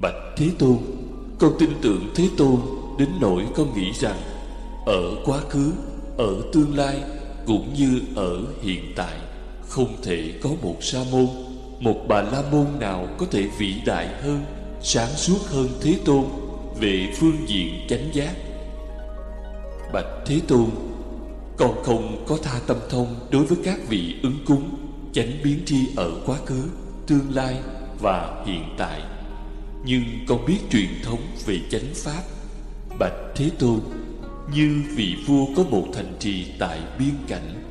Bạch Thế Tôn Con tin tưởng Thế Tôn Đến nỗi con nghĩ rằng Ở quá khứ, ở tương lai Cũng như ở hiện tại Không thể có một sa môn Một bà la môn nào có thể vĩ đại hơn Sáng suốt hơn Thế Tôn Về phương diện chánh giác. Bạch Thế Tôn Con không có tha tâm thông Đối với các vị ứng cúng Chánh biến tri ở quá khứ Tương lai và hiện tại. Nhưng con biết truyền thống về chánh pháp. Bạch Thế Tôn, Như vị vua có một thành trì tại biên cảnh,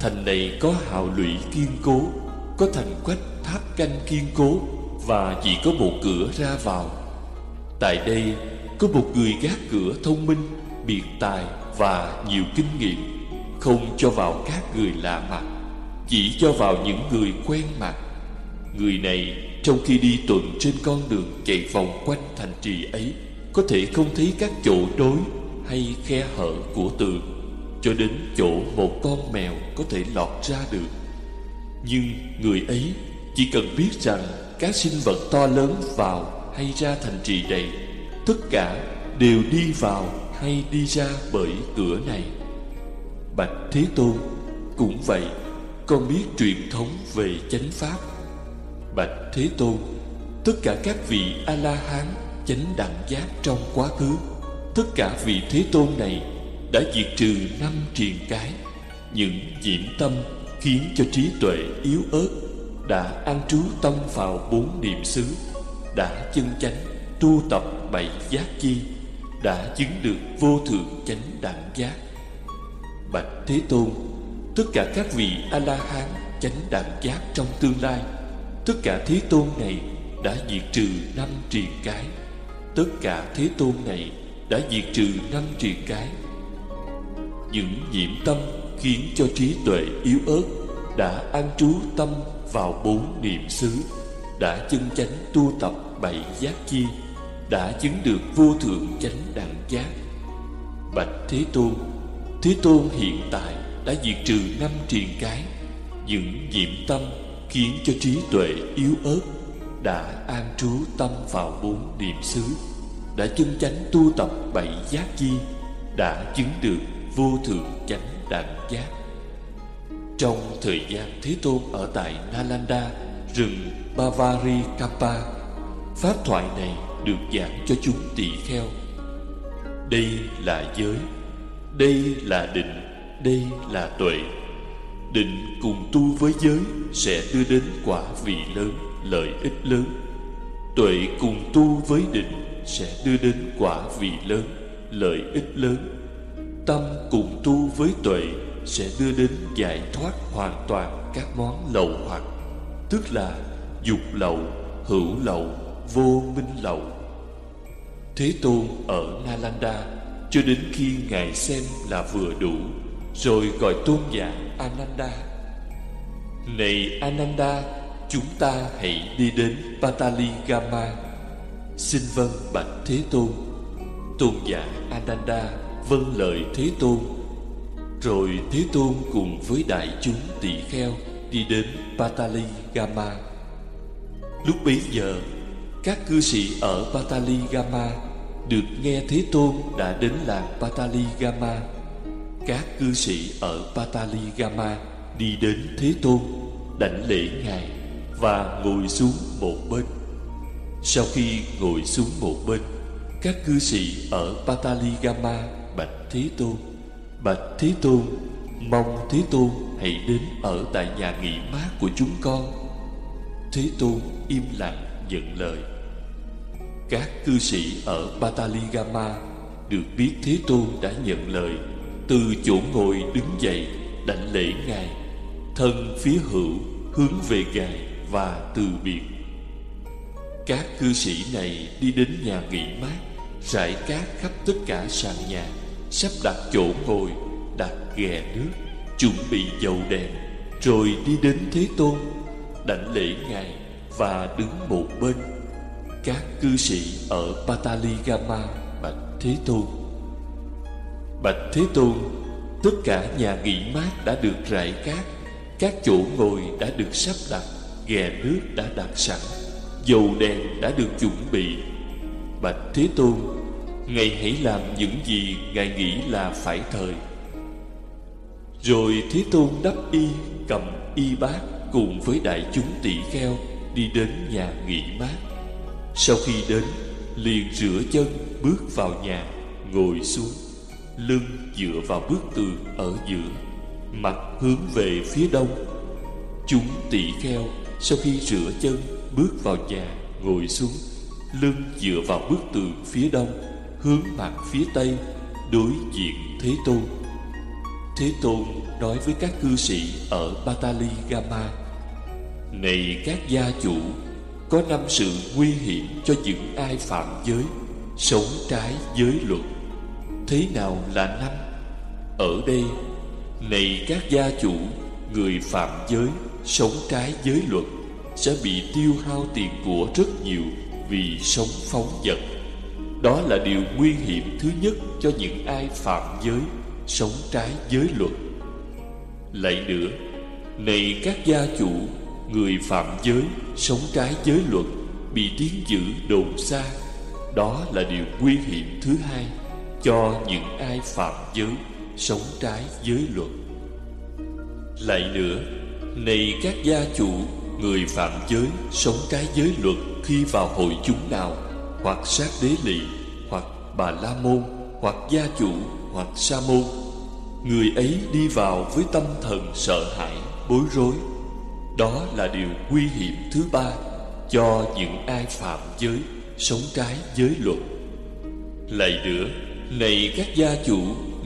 Thành này có hào lũy kiên cố, Có thành quách tháp canh kiên cố Và chỉ có một cửa ra vào. Tại đây, có một người gác cửa thông minh, Biệt tài và nhiều kinh nghiệm, Không cho vào các người lạ mặt, Chỉ cho vào những người quen mặt. Người này, trong khi đi tuần trên con đường chạy vòng quanh thành trì ấy, Có thể không thấy các chỗ đối hay khe hở của tường, Cho đến chỗ một con mèo có thể lọt ra được. Nhưng người ấy chỉ cần biết rằng các sinh vật to lớn vào hay ra thành trì này, Tất cả đều đi vào hay đi ra bởi cửa này. Bạch Thế Tôn Cũng vậy, Con biết truyền thống về chánh pháp. Bạch Thế Tôn, Tất cả các vị A-la-hán Chánh đẳng giác trong quá khứ, Tất cả vị Thế Tôn này Đã diệt trừ năm triền cái. Những nhiễm tâm Khiến cho trí tuệ yếu ớt, Đã an trú tâm vào bốn niệm xứ, Đã chân chánh Tu tập bảy giác chi, Đã chứng được vô thượng chánh đẳng giác. Bạch Thế Tôn, Tất cả các vị A-la-hán Chánh đẳng giác trong tương lai Tất cả Thế Tôn này đã diệt trừ năm triền cái. Tất cả Thế Tôn này đã diệt trừ năm triền cái. Những nhiễm tâm khiến cho trí tuệ yếu ớt Đã an trú tâm vào bốn niệm xứ, Đã chân chánh tu tập bảy giác chi, Đã chứng được vô thượng chánh đẳng giác. Bạch Thế Tôn Thế Tôn hiện tại đã diệt trừ năm triền cái. Những nhiễm tâm khiến cho trí tuệ yếu ớt đã an trú tâm vào bốn niệm xứ, đã chân chánh tu tập bảy giác chi, đã chứng được vô thượng chánh đẳng giác. Trong thời gian thế tôn ở tại nalanda rừng bavari kappa pháp thoại này được giảng cho chúng tỳ kheo. Đây là giới, đây là định, đây là tuệ. Định cùng tu với giới Sẽ đưa đến quả vị lớn, Lợi ích lớn. Tuệ cùng tu với định Sẽ đưa đến quả vị lớn, Lợi ích lớn. Tâm cùng tu với tuệ Sẽ đưa đến giải thoát hoàn toàn Các món lậu hoặc, Tức là dục lậu, Hữu lậu, Vô minh lậu. Thế Tôn ở Nalanda Cho đến khi Ngài xem là vừa đủ, rồi gọi tôn giả Ananda. Này Ananda, Chúng ta hãy đi đến Pataligama. Xin vâng bạch Thế Tôn. Tôn giả Ananda vâng lời Thế Tôn. Rồi Thế Tôn cùng với đại chúng tỳ kheo Đi đến Pataligama. Lúc bấy giờ, Các cư sĩ ở Pataligama Được nghe Thế Tôn đã đến làng Pataligama các cư sĩ ở Pataligama đi đến Thế Tôn đảnh lễ Ngài và ngồi xuống một bên. Sau khi ngồi xuống một bên, các cư sĩ ở Pataligama bạch Thế Tôn. Bạch Thế Tôn, mong Thế Tôn hãy đến ở tại nhà nghỉ mát của chúng con. Thế Tôn im lặng nhận lời. Các cư sĩ ở Pataligama được biết Thế Tôn đã nhận lời từ chỗ ngồi đứng dậy, đảnh lễ ngài. Thân phía hữu hướng về ngài và từ biệt. Các cư sĩ này đi đến nhà nghỉ mát, rải cát khắp tất cả sàn nhà, sắp đặt chỗ ngồi, đặt ghè nước, chuẩn bị dầu đèn, rồi đi đến thế tôn, đảnh lễ ngài và đứng một bên. Các cư sĩ ở pataligama bạch thế tôn Bạch Thế Tôn, Tất cả nhà nghỉ mát đã được rải cát, Các chỗ ngồi đã được sắp đặt Ghè nước đã đặt sẵn, Dầu đèn đã được chuẩn bị. Bạch Thế Tôn, Ngài hãy làm những gì Ngài nghĩ là phải thời. Rồi Thế Tôn đắp y, Cầm y bát Cùng với đại chúng tỷ kheo Đi đến nhà nghỉ mát. Sau khi đến, Liền rửa chân bước vào nhà, Ngồi xuống. Lưng dựa vào bức tường ở giữa, Mặt hướng về phía đông. Chúng tỳ kheo, Sau khi rửa chân, Bước vào nhà, ngồi xuống. Lưng dựa vào bức tường phía đông, Hướng mặt phía tây, Đối diện Thế Tôn. Thế Tôn nói với các cư sĩ ở Batali Gama Này các gia chủ, Có năm sự nguy hiểm cho những ai phạm giới, Sống trái giới luật. Thế nào là năm? Ở đây, Này các gia chủ, Người phạm giới, Sống trái giới luật, Sẽ bị tiêu hao tiền của rất nhiều Vì sống phóng vật. Đó là điều nguy hiểm thứ nhất Cho những ai phạm giới, Sống trái giới luật. Lại nữa, Này các gia chủ, Người phạm giới, Sống trái giới luật Bị tiếng dữ đồn xa. Đó là điều nguy hiểm thứ hai. Cho những ai phạm giới, Sống trái giới luật. Lại nữa, Này các gia chủ, Người phạm giới, Sống trái giới luật Khi vào hội chúng nào, Hoặc sát đế lị, Hoặc bà la môn, Hoặc gia chủ, Hoặc sa môn, Người ấy đi vào với tâm thần sợ hãi, Bối rối. Đó là điều nguy hiểm thứ ba Cho những ai phạm giới, Sống trái giới luật. Lại nữa này các gia chủ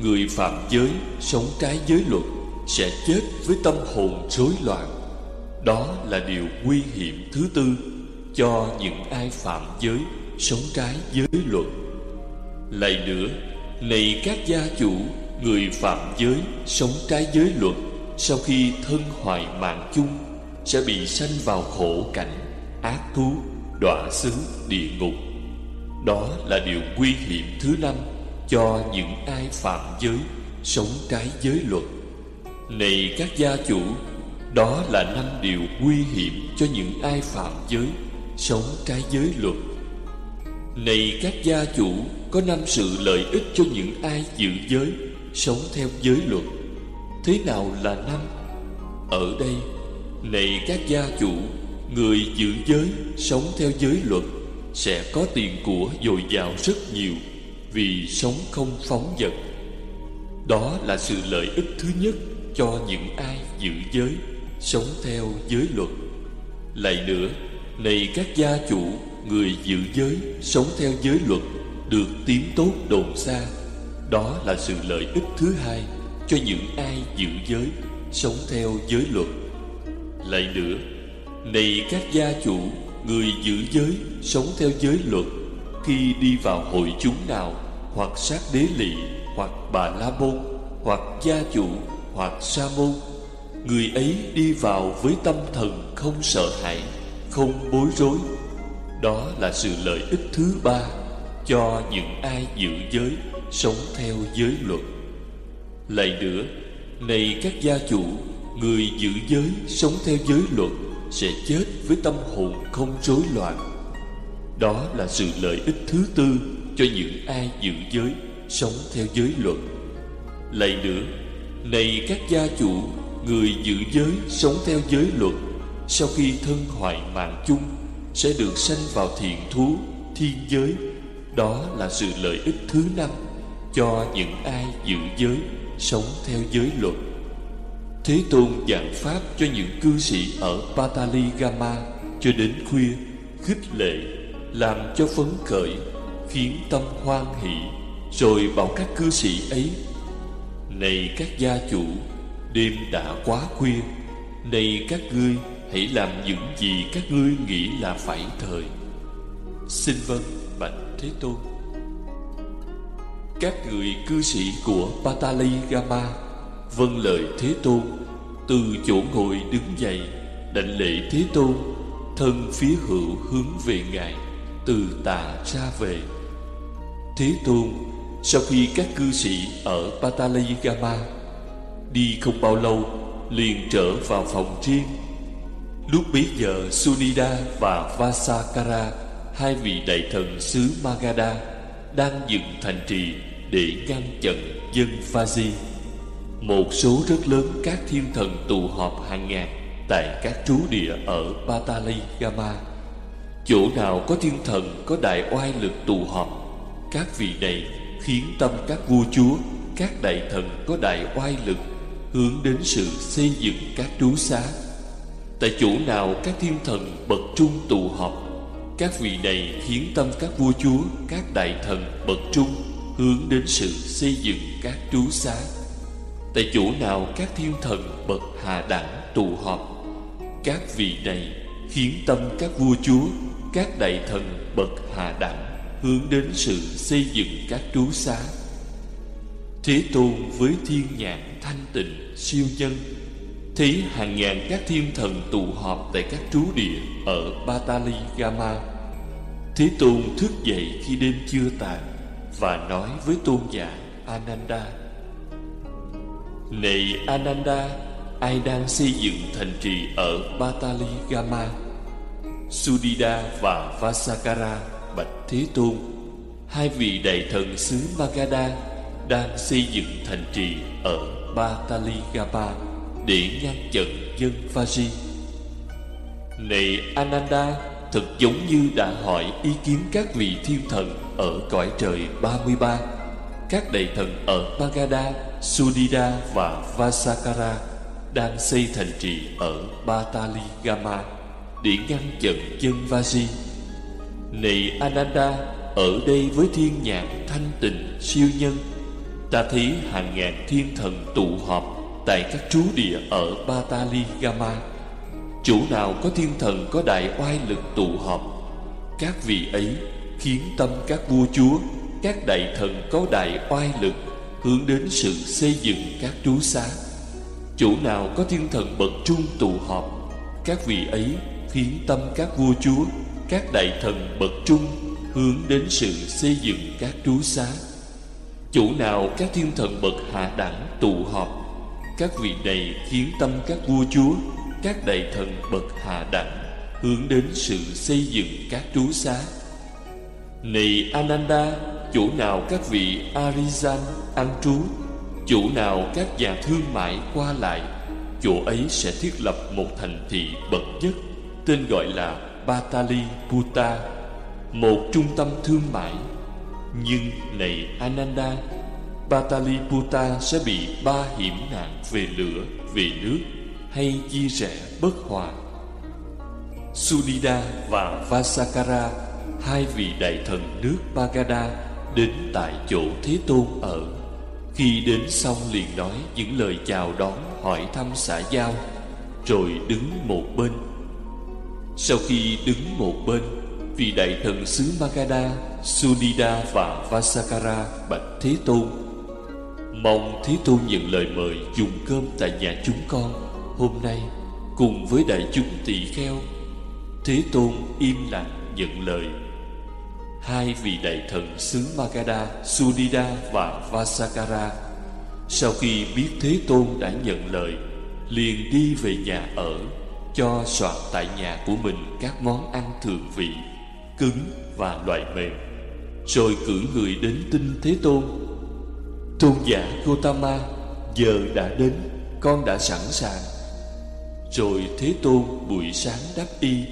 Người phạm giới Sống trái giới luật Sẽ chết với tâm hồn rối loạn. Đó là điều nguy hiểm thứ tư Cho những ai phạm giới Sống trái giới luật. Lại nữa Này các gia chủ Người phạm giới Sống trái giới luật Sau khi thân hoại mạng chung Sẽ bị sanh vào khổ cảnh Ác thú, đọa xứ, địa ngục. Đó là điều nguy hiểm thứ năm. Cho những ai phạm giới, Sống trái giới luật. Này các gia chủ, Đó là năm điều nguy hiểm Cho những ai phạm giới, Sống trái giới luật. Này các gia chủ, Có năm sự lợi ích cho những ai giữ giới, Sống theo giới luật. Thế nào là năm? Ở đây, Này các gia chủ, Người giữ giới, Sống theo giới luật Sẽ có tiền của dồi dào rất nhiều. Vì sống không phóng dật, Đó là sự lợi ích thứ nhất Cho những ai giữ giới Sống theo giới luật. Lại nữa Này các gia chủ Người giữ giới Sống theo giới luật Được tiếng tốt đồn xa. Đó là sự lợi ích thứ hai Cho những ai giữ giới Sống theo giới luật. Lại nữa Này các gia chủ Người giữ giới Sống theo giới luật khi đi vào hội chúng nào, Hoặc sát đế lị Hoặc bà la môn, Hoặc gia chủ, Hoặc sa môn, Người ấy đi vào với tâm thần không sợ hãi, Không bối rối. Đó là sự lợi ích thứ ba Cho những ai giữ giới, sống theo giới luật. Lại nữa, này các gia chủ, người giữ giới, sống theo giới luật sẽ chết với tâm hồn không rối loạn đó là sự lợi ích thứ tư cho những ai giữ giới, sống theo giới luật. Lại nữa, này các gia chủ, người giữ giới, sống theo giới luật, sau khi thân hoại mạng chung, sẽ được sanh vào thiện thú, thiên giới. Đó là sự lợi ích thứ năm cho những ai giữ giới, sống theo giới luật. Thế tôn giảng pháp cho những cư sĩ ở patali gama cho đến khuya, khích lệ làm cho phấn khởi, khiến tâm hoan hỷ, rồi bảo các cư sĩ ấy, này các gia chủ, đêm đã quá khuya, này các ngươi hãy làm những gì các ngươi nghĩ là phải thời. Xin vâng bạch thế tôn. Các người cư sĩ của Patali Gama vâng lời Thế Tôn, từ chỗ ngồi đứng dậy, đảnh lễ Thế Tôn, thân phía hữu hướng về ngài từ tạng ra về. Thế Tôn, sau khi các cư sĩ ở Patalaygama đi không bao lâu, liền trở vào phòng riêng. Lúc bấy giờ, Sunida và Vasakara, Hai vị đại thần xứ Magadha Đang dựng thành trì Để ngăn chặn dân Phaji Một số rất lớn các thiên thần tụ họp hàng ngàn Tại các trú địa ở Patali Gama Chỗ nào có thiên thần, có đại oai lực tụ họp. Các vị này khiến tâm các vua chúa, Các đại thần có đại oai lực, Hướng đến sự xây dựng các trú xá. Tại chỗ nào các thiên thần bậc trung tụ họp, Các vị này khiến tâm các vua chúa, Các đại thần bậc trung Hướng đến sự xây dựng các trú xá. Tại chỗ nào các thiên thần bậc hạ đẳng tụ họp, Các vị này khiến tâm các vua chúa các đại thần bậc hạ đẳng Hướng đến sự xây dựng các trú xá. Thế Tôn với thiên nhãn thanh tịnh, siêu nhân, Thấy hàng ngàn các thiên thần tụ họp tại các trú địa ở Batali Gama Thế Tôn thức dậy khi đêm chưa tàn Và nói với tôn giả Ananda, Này Ananda, Ai đang xây dựng thành trì ở Batali Gama Sudida và Vasakara bạch Thế Tôn Hai vị đại thần xứ Magadha Đang xây dựng thành trì ở Bataligapa để ngăn chặn dân Vaji. Này Ananda, thật giống như đã hỏi ý kiến các vị thiên thần ở cõi trời 33. Các đại thần ở Magadha, Sudida và Vasakara đang xây thành trì ở Bataligama để ngăn chặn chân Vasi. Này Ananda, ở đây với thiên nhạc thanh tịnh siêu nhân, ta thấy hàng ngàn thiên thần tụ họp tại các trú địa ở Batali Gama. Chỗ nào có thiên thần có đại oai lực tụ họp, các vị ấy khiến tâm các vua chúa, các đại thần có đại oai lực hướng đến sự xây dựng các trú xá. Chỗ nào có thiên thần bậc trung tụ họp, các vị ấy khiến tâm các vua chúa, các đại thần bậc trung hướng đến sự xây dựng các trú xá. Chỗ nào các thiên thần bậc hạ đẳng tụ họp các vị này khiến tâm các vua chúa Các đại thần bậc hạ đẳng Hướng đến sự xây dựng các trú xá Này Ananda Chỗ nào các vị Arisan ăn trú Chỗ nào các nhà thương mại qua lại Chỗ ấy sẽ thiết lập một thành thị bậc nhất Tên gọi là Batali Puta Một trung tâm thương mại Nhưng này Ananda Pataliputa sẽ bị ba hiểm nạn về lửa, về nước hay chia rẽ bất hòa. Sudida và Vasakara, hai vị đại thần nước pagada đến tại chỗ Thế Tôn ở. Khi đến xong liền nói những lời chào đón hỏi thăm xã giao, rồi đứng một bên. Sau khi đứng một bên, vị đại thần xứ Magadha, Sunida và Vasakara bạch Thế Tôn Mong Thế Tôn nhận lời mời dùng cơm tại nhà chúng con. Hôm nay cùng với đại chúng tỳ kheo Thế Tôn im lặng nhận lời. Hai vị đại thần xứ Magadha, Sunida và Vasakara Sau khi biết Thế Tôn đã nhận lời Liền đi về nhà ở. Cho soạn tại nhà của mình các món ăn thường vị, Cứng và loại mềm, Rồi cử người đến tin Thế Tôn. Tôn giả Gotama Giờ đã đến, Con đã sẵn sàng. Rồi Thế Tôn buổi sáng đắp y,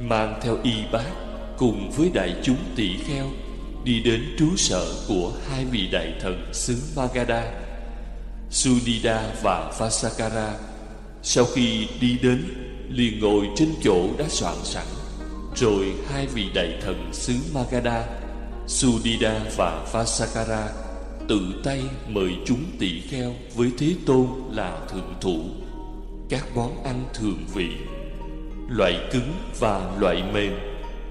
Mang theo y bát Cùng với đại chúng tỷ kheo Đi đến trú sở của hai vị đại thần xứ Magadha Sudida và Vasakara. Sau khi đi đến liền ngồi trên chỗ đã soạn sẵn Rồi hai vị đại thần xứ Magadha Sudida và Vasakara tự tay mời chúng tỳ kheo với Thế Tôn là thượng thủ. Các món ăn thường vị, loại cứng và loại mềm.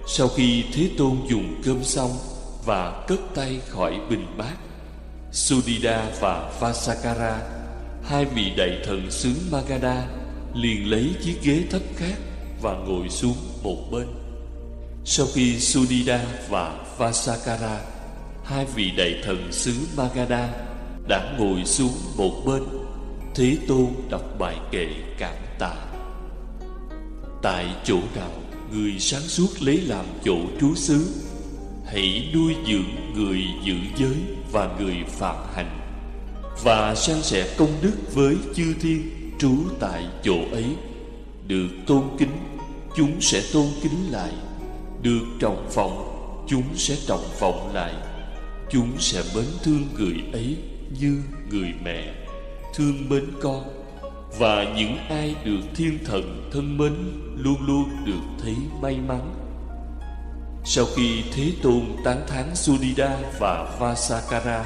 Sau khi Thế Tôn dùng cơm xong và cất tay khỏi bình bát, Sudida và Vasakara, hai vị đại thần xứ Magadha, liền lấy chiếc ghế thấp khác và ngồi xuống một bên. Sau khi Sudida và Vasakara, hai vị đại thần xứ Magadha, đã ngồi xuống một bên, Thế Tôn đọc bài kệ cảm tạ Tại chỗ nào người sáng suốt lấy làm chỗ trú xứ, Hãy nuôi dưỡng người giữ giới và người phạm hành, Và san sẻ công đức với chư thiên trú tại chỗ ấy Được tôn kính, chúng sẽ tôn kính lại. Được trọng vọng, chúng sẽ trọng vọng lại. Chúng sẽ mến thương người ấy như người mẹ Thương mến con. Và những ai được thiên thần thân mến Luôn luôn được thấy may mắn. Sau khi Thế Tôn tán thán Sudida và Vasakara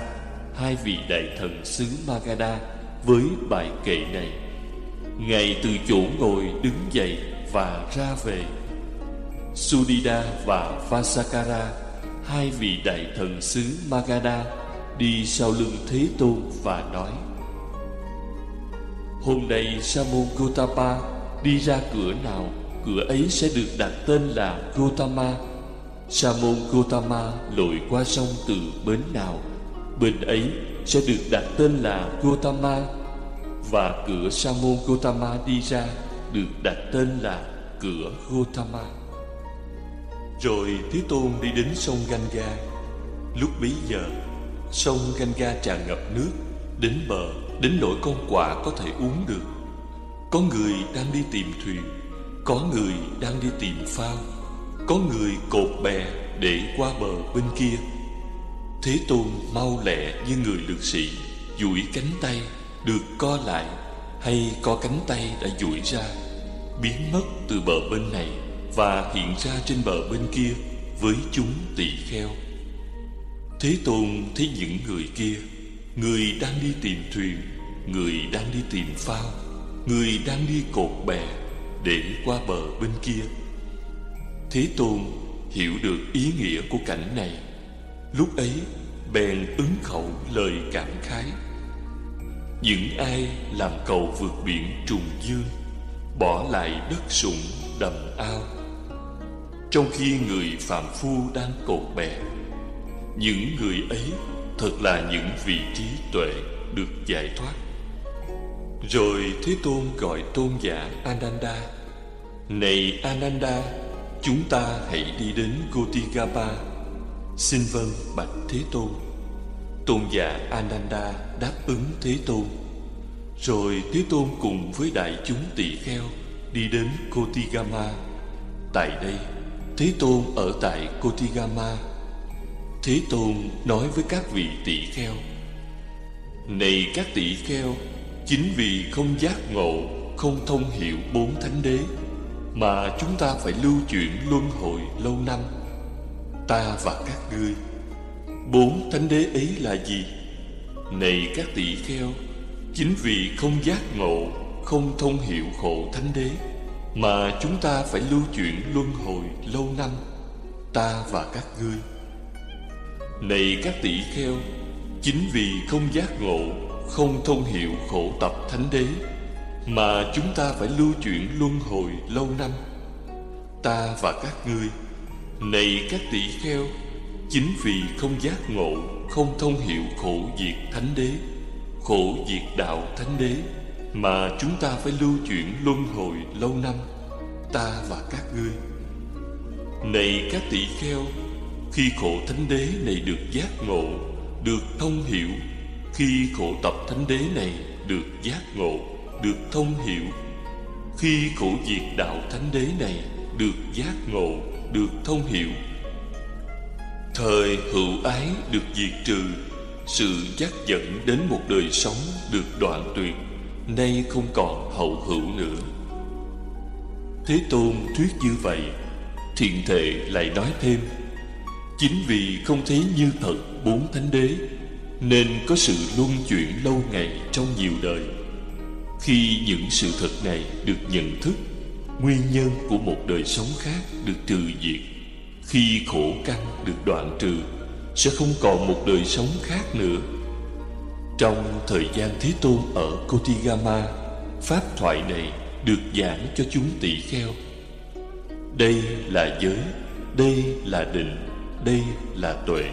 Hai vị đại thần xứ Magadha Với bài kệ này Ngài từ chỗ ngồi đứng dậy và ra về. Sudida và Vasakara, Hai vị đại thần xứ Magadha Đi sau lưng Thế Tôn và nói, Hôm nay Sa môn đi ra cửa nào, Cửa ấy sẽ được đặt tên là Gotama. Sa môn Gotama lội qua sông từ bến nào Bên ấy sẽ được đặt tên là Gotama. Và cửa Sa môn Gotama đi ra Được đặt tên là cửa Gotama. Rồi Thế Tôn đi đến sông Ganga. Lúc bấy giờ, Sông Ganga tràn ngập nước, Đến bờ, Đến nỗi con quạ có thể uống được. Có người đang đi tìm thuyền, Có người đang đi tìm phao, Có người cột bè để qua bờ bên kia. Thế Tôn mau lẹ như người lực sĩ, duỗi cánh tay được co lại, Hay co cánh tay đã duỗi ra, Biến mất từ bờ bên này Và hiện ra trên bờ bên kia Với chúng tỳ kheo. Thế Tôn thấy những người kia, Người đang đi tìm thuyền, Người đang đi tìm phao, Người đang đi cột bè Để qua bờ bên kia. Thế Tôn hiểu được ý nghĩa của cảnh này. Lúc ấy, bèn ứng khẩu lời cảm khái. Những ai làm cầu vượt biển trùng dương, Bỏ lại đất sụng đầm ao. Trong khi người phạm phu đang cột bè, Những người ấy thật là những vị trí tuệ được giải thoát. Rồi Thế Tôn gọi tôn giả Ananda, Này Ananda, Chúng ta hãy đi đến Gotigapa Xin vâng bạch Thế Tôn. Tôn giả Ananda đáp ứng Thế Tôn. Rồi Thế Tôn cùng với đại chúng tỳ kheo Đi đến Kotigama. Tại đây, Thế Tôn ở tại Kotigama. Thế Tôn nói với các vị tỳ kheo, Này các tỳ kheo, Chính vì không giác ngộ, Không thông hiểu bốn thánh đế, Mà chúng ta phải lưu chuyển luân hồi lâu năm. Ta và các ngươi Bốn thánh đế ấy là gì? Này các tỳ kheo, Chính vì không giác ngộ, Không thông hiểu khổ thánh đế, Mà chúng ta phải lưu chuyển luân hồi lâu năm, Ta và các ngươi Này các tỷ kheo, Chính vì không giác ngộ, Không thông hiểu khổ tập thánh đế, Mà chúng ta phải lưu chuyển luân hồi lâu năm, Ta và các ngươi Này các tỷ kheo Chính vì không giác ngộ, Không thông hiểu khổ diệt thánh đế, Khổ diệt đạo thánh đế, Mà chúng ta phải lưu chuyển luân hồi lâu năm, Ta và các ngươi. Này các tỷ kheo, Khi khổ thánh đế này được giác ngộ, Được thông hiểu, Khi khổ tập thánh đế này được giác ngộ, Được thông hiểu, Khi khổ diệt đạo thánh đế này được giác ngộ, Được thông hiểu Thời hữu ái được diệt trừ, Sự dắt dẫn đến một đời sống được đoạn tuyệt, Nay không còn hậu hữu nữa. Thế Tôn thuyết như vậy, Thiện thệ lại nói thêm, Chính vì không thấy như thật bốn thánh đế, Nên có sự luân chuyển lâu ngày trong nhiều đời. Khi những sự thật này được nhận thức, Nguyên nhân của một đời sống khác được trừ diệt khi khổ căn được đoạn trừ Sẽ không còn một đời sống khác nữa. Trong thời gian Thế Tôn ở Kotigama Pháp thoại này được giảng cho chúng tỷ kheo. Đây là giới Đây là định Đây là tuệ.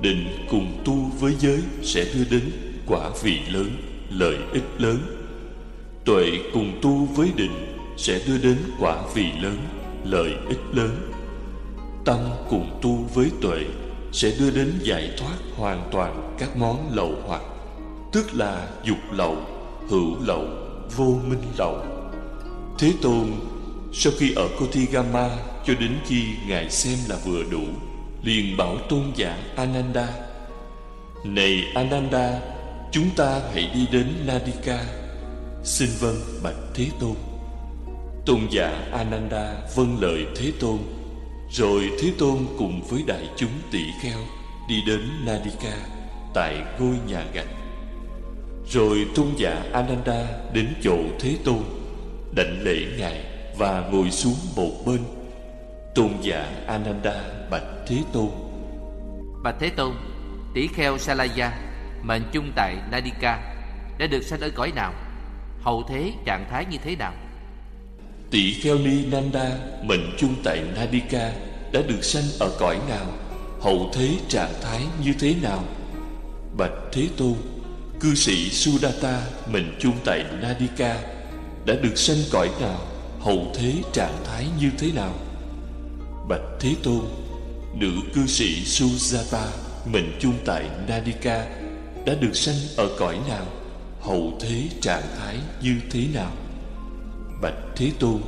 Định cùng tu với giới Sẽ đưa đến quả vị lớn Lợi ích lớn. Tuệ cùng tu với định sẽ đưa đến quả vị lớn, lợi ích lớn. Tâm cùng tu với tuệ sẽ đưa đến giải thoát hoàn toàn các món lậu hoặc, tức là dục lậu, hữu lậu, vô minh lậu. Thế Tôn sau khi ở Kotigama cho đến khi Ngài xem là vừa đủ liền bảo tôn giả Ananda Này Ananda Chúng ta hãy đi đến Nadika Xin vâng bạch Thế Tôn. Tôn giả Ananda vâng lời Thế Tôn. Rồi Thế Tôn cùng với đại chúng tỷ kheo Đi đến Nadika Tại ngôi nhà gạch. Rồi tôn giả Ananda đến chỗ Thế Tôn, Đảnh lễ Ngài Và ngồi xuống một bên. Tôn giả Ananda bạch Thế Tôn. Bạch Thế Tôn Tỷ kheo Salaya, Mệnh chung tại Nadika, Đã được sanh ở cõi nào? Hậu thế, trạng thái như thế nào? Tỷ kheo Ni Nanda, Mệnh chung tại Nadika Đã được sanh ở cõi nào, Hậu thế trạng thái như thế nào? Bạch Thế Tôn, Cư sĩ Sudata, Mệnh chung tại Nadika Đã được sanh cõi nào, Hậu thế trạng thái như thế nào? Bạch Thế Tôn, Nữ cư sĩ Sujata Mệnh chung tại Nadika Đã được sanh ở cõi nào, Hậu thế trạng thái như thế nào? Bạch Thế Tôn,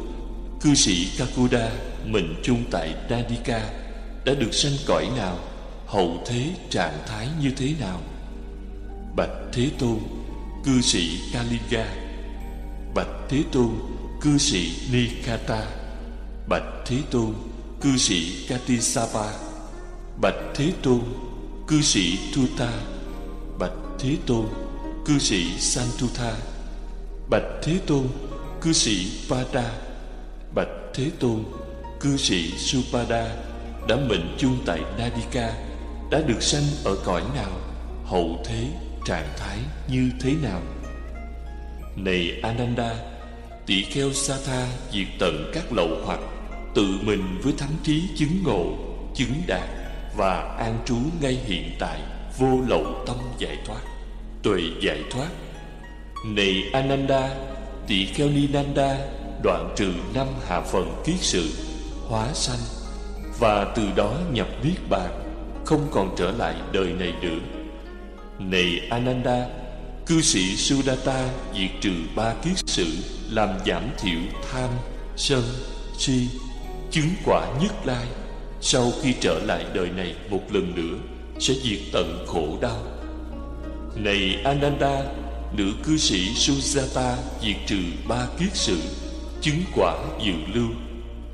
Cư sĩ Kakuda Mệnh chung tại Nadika Đã được sanh cõi nào, Hậu thế trạng thái như thế nào? Bạch Thế Tôn, Cư sĩ Kalinga Bạch Thế Tôn, Cư sĩ Nikata. Bạch Thế Tôn, cư sĩ Katisapa Bạch Thế Tôn, Cư sĩ Thuta Bạch Thế Tôn, Cư sĩ Santuta. Bạch Thế Tôn Cư sĩ Pada. Bạch Thế Tôn, Cư sĩ Supada Đã mệnh chung tại Nadika Đã được sanh ở cõi nào, Hậu thế, trạng thái như thế nào? Này Ananda, Tỷ kheo Satha diệt tận các lậu hoặc, tự mình với thắng trí chứng ngộ, chứng đạt và an trú ngay hiện tại, vô lậu tâm giải thoát, tuệ giải thoát. Này ananda tỳ kheo ni nanda đoạn trừ năm hạ phần kiết sự, hóa sanh. Và từ đó nhập niết bàn, không còn trở lại đời này nữa. Này ananda, cư sĩ sudata diệt trừ ba kiết sự, làm giảm thiểu tham, sân, si, chứng quả nhất lai. Sau khi trở lại đời này một lần nữa, sẽ diệt tận khổ đau. Này ananda nữ cư sĩ sujata diệt trừ ba kiết sự, chứng quả dự lưu,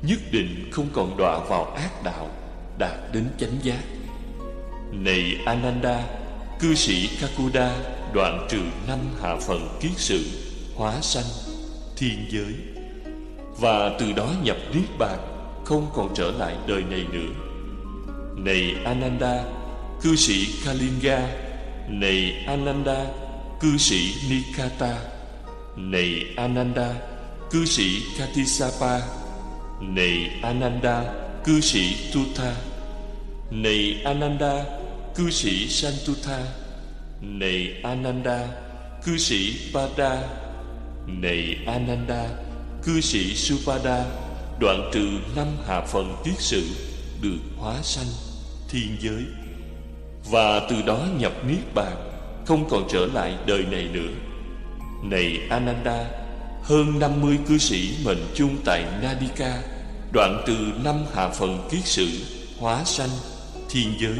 nhất định không còn đọa vào ác đạo, đạt đến chánh giác. Này ananda, cư sĩ kakuda, đoạn trừ năm hạ phần kiết sự, hóa sanh, thiên giới. Và từ đó nhập niết bàn, không còn trở lại đời này nữa. Này ananda, cư sĩ kalinga, này ananda cư sĩ nikata này ananda, cư sĩ katisapa, này ananda, cư sĩ tutha, này ananda, cư sĩ santutha, này ananda, cư sĩ pada, này ananda, cư sĩ supada. Đoạn trừ năm hạ phần tiết sự được hóa sanh thiên giới và từ đó nhập niết bàn không còn trở lại đời này nữa. Này ananda hơn năm mươi cư sĩ mệnh chung tại nadika đoạn từ năm hạ phần kiết sử hóa sanh thiên giới.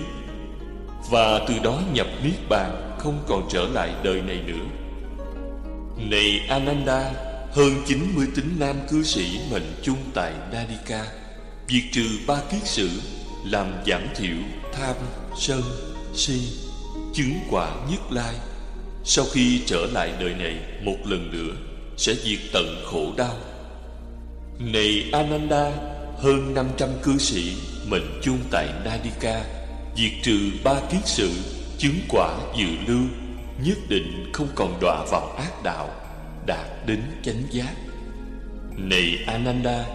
Và từ đó nhập niết bàn không còn trở lại đời này nữa. Này ananda hơn 90 tính nam cư sĩ mệnh chung tại Nadika Diệt trừ ba kiết sử Làm giảm thiểu tham, sân, si Chứng quả nhất lai. Sau khi trở lại đời này, một lần nữa, Sẽ diệt tận khổ đau. Này Ananda, Hơn 500 cư sĩ mệnh chung tại Nadika Diệt trừ ba kiết sự, Chứng quả dự lưu, Nhất định không còn đọa vào ác đạo, đạt đến chánh giác. Này ananda,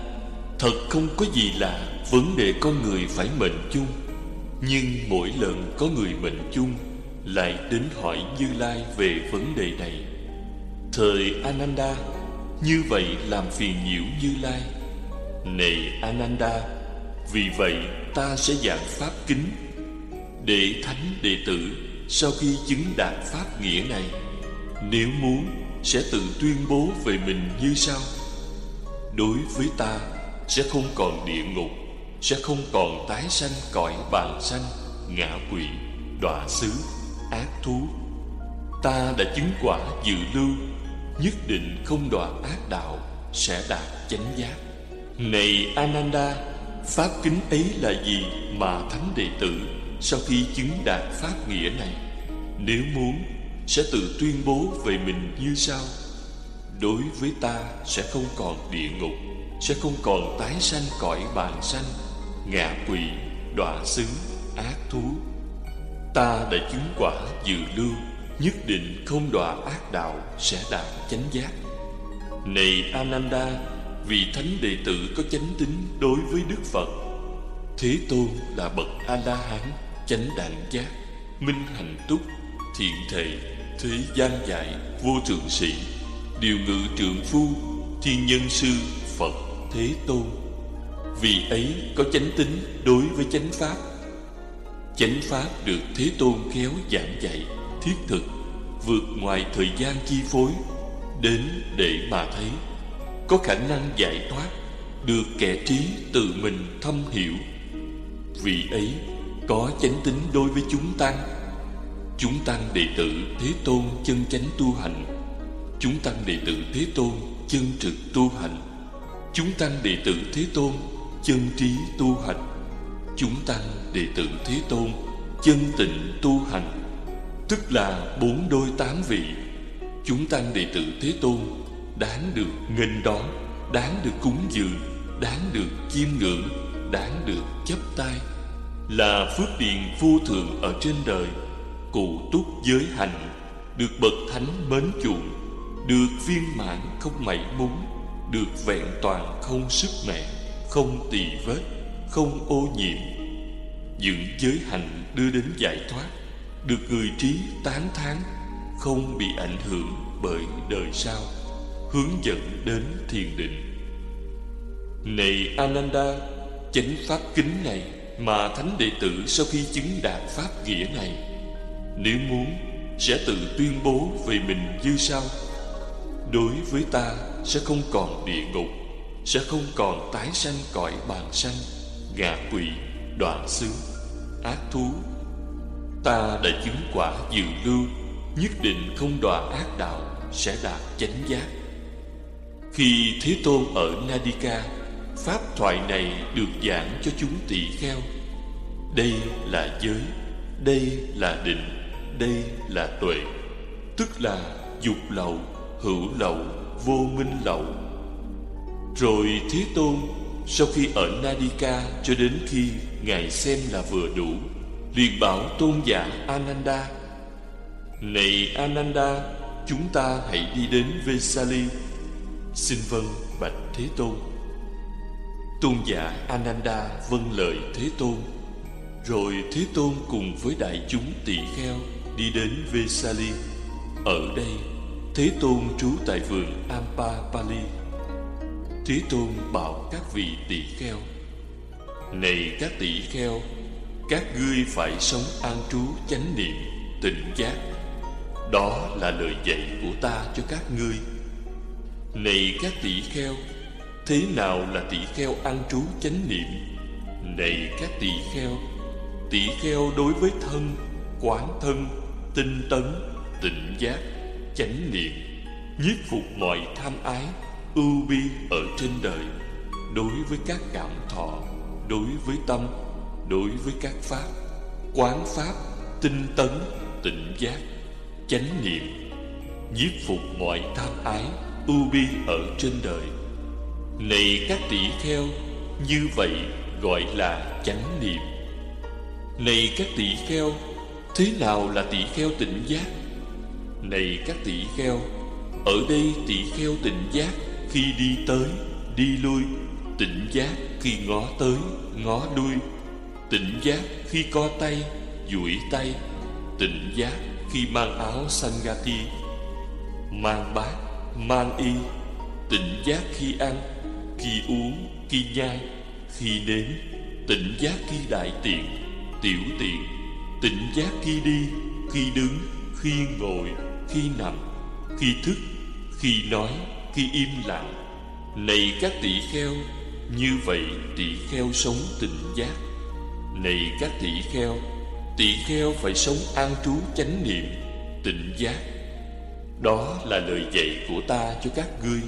thật không có gì là vấn đề con người phải mệnh chung, nhưng mỗi lần có người mệnh chung lại đến hỏi như lai về vấn đề này. Thời ananda, Như vậy làm phiền nhiễu Như Lai. Này Ananda, Vì vậy ta sẽ giảng pháp kính. Để thánh đệ tử, Sau khi chứng đạt pháp nghĩa này, Nếu muốn Sẽ tự tuyên bố về mình như sau. Đối với ta, Sẽ không còn địa ngục, Sẽ không còn tái sanh cõi bàn sanh Ngạ quỷ Đọa xứ. Ác thú. Ta đã chứng quả dự lưu Nhất định không đọa ác đạo Sẽ đạt chánh giác. Này Ananda Pháp kính ấy là gì mà thánh đệ tử Sau khi chứng đạt pháp nghĩa này Nếu muốn Sẽ tự tuyên bố về mình như sau. Đối với ta sẽ không còn địa ngục Sẽ không còn tái sanh cõi bàn sanh Ngạ quỷ, đọa xứ, ác thú. Ta đã chứng quả dự lưu, Nhất định không đọa ác đạo Sẽ đạt chánh giác. Này Ananda, Vì thánh đệ tử có chánh tính đối với Đức Phật, Thế Tôn là bậc A-la-hán, Chánh đẳng giác, Minh hạnh túc, Thiện thệ, Thế gian dạy, Vô thượng sĩ, Điều ngự trượng phu, Thiên nhân sư, Phật, Thế Tôn. Vì ấy có chánh tính đối với chánh pháp. Chánh pháp được Thế Tôn khéo giảng dạy, Thiết thực, Vượt ngoài thời gian chi phối, Đến để mà thấy. Có khả năng giải thoát, Được kẻ trí tự mình thâm hiểu. Vì ấy, có chánh tính đối với chúng tăng. Chúng tăng đệ tử Thế Tôn chân chánh tu hành. Chúng tăng đệ tử Thế Tôn chân trực tu hành. Chúng tăng đệ tử Thế Tôn chân trí tu hành. Chúng tăng đệ tử Thế Tôn, chân tịnh tu hành. Tức là bốn đôi tám vị, Chúng tăng đệ tử Thế Tôn, Đáng được nghênh đón, Đáng được cúng dường, Đáng được chiêm ngưỡng, Đáng được chấp tay. Là phước điền vô thường ở trên đời, Cụ túc giới hành Được bậc thánh mến chuộng, Được viên mãn không mảy muốn, Được vẹn toàn không sức mẹ Không tỳ vết. Không ô nhiễm. Những giới hạnh đưa đến giải thoát, được người trí tán thán, không bị ảnh hưởng bởi đời sau, hướng dẫn đến thiền định. Này ananda, chánh pháp kính này mà thánh đệ tử sau khi chứng đạt pháp nghĩa này, nếu muốn sẽ tự tuyên bố về mình như sau. Đối với ta sẽ không còn địa ngục, sẽ không còn tái sanh cõi bàn sanh ngạ quỷ, đoạn xứ, ác thú. Ta đã chứng quả dự lưu, Nhất định không đọa ác đạo, Sẽ đạt chánh giác. Khi Thế Tôn ở Nadika, Pháp thoại này được giảng cho chúng tỳ kheo. Đây là giới, Đây là định, Đây là tuệ. Tức là dục lậu, Hữu lậu, Vô minh lậu. Rồi Thế Tôn sau khi ở Nadika Cho đến khi Ngài xem là vừa đủ, liền bảo tôn giả Ananda, Này Ananda, Chúng ta hãy đi đến Vesali. Xin vâng bạch Thế Tôn. Tôn giả Ananda vâng lời Thế Tôn. Rồi Thế Tôn cùng với đại chúng tỳ kheo Đi đến Vesali. Ở đây, Thế Tôn trú tại vườn Ampapali. Thế Tôn bảo các vị tỷ-kheo, Này các tỷ-kheo, các ngươi phải sống an trú chánh niệm tỉnh giác. Đó là lời dạy của ta cho các ngươi. Này các tỷ kheo thế nào là tỷ kheo an trú chánh niệm? Này các tỷ kheo tỷ kheo đối với thân quán thân tinh tấn tỉnh giác chánh niệm nhiếp phục mọi tham ái ưu bi ở trên đời, đối với các cảm thọ, đối với tâm, đối với các pháp, quán pháp, tinh tấn, tỉnh giác, chánh niệm, nhiếp phục mọi tham ái, ưu bi ở trên đời. Này các tỷ kheo, như vậy gọi là chánh niệm. Này các tỷ kheo, thế nào là tỷ kheo tỉnh giác? Này các tỷ kheo, ở đây tỷ kheo tỉnh giác khi đi tới đi lui tỉnh giác khi ngó tới ngó lui. Tỉnh giác khi co tay, duỗi tay. Tỉnh giác khi mang áo sangati Mang bát, mang y. Tỉnh giác khi ăn Khi uống Khi nhai. Khi nếm Tỉnh giác khi đại tiện Tiểu tiện. Tỉnh giác khi đi Khi đứng Khi ngồi Khi nằm. Khi thức Khi nói. Khi im lặng Này các tỷ kheo, Như vậy tỷ kheo sống tỉnh giác. Này các tỷ kheo Tỷ kheo phải sống an trú chánh niệm tịnh giác. Đó là lời dạy của ta cho các ngươi.